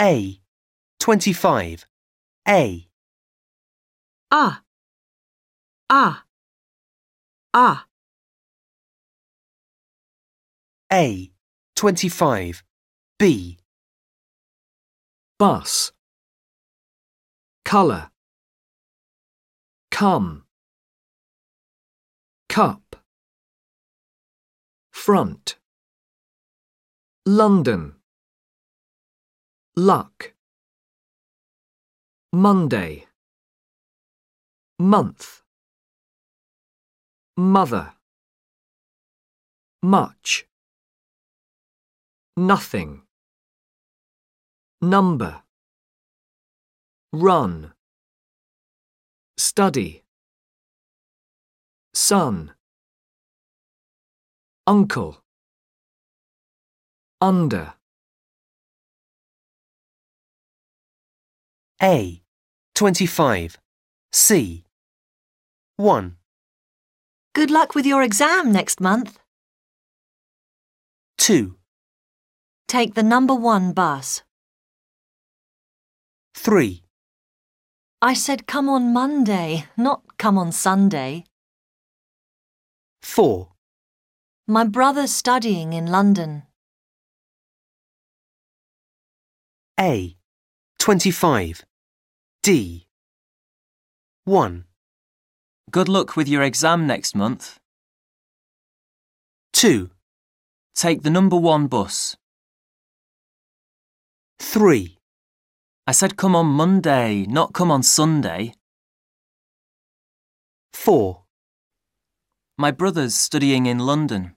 A. 25. A. ah, ah, ah, A. 25. B. bus, colour, come, cup, front, London, luck, Monday, month, mother, much, nothing. Number, run, study, son, uncle, under, A. 25. C. 1. Good luck with your exam next month. 2. Take the number one bus. 3. I said come on Monday, not come on Sunday. 4. My brother's studying in London. A. 25. D. 1. Good luck with your exam next month. 2. Take the number one bus. 3. I said come on Monday, not come on Sunday. 4. My brother's studying in London.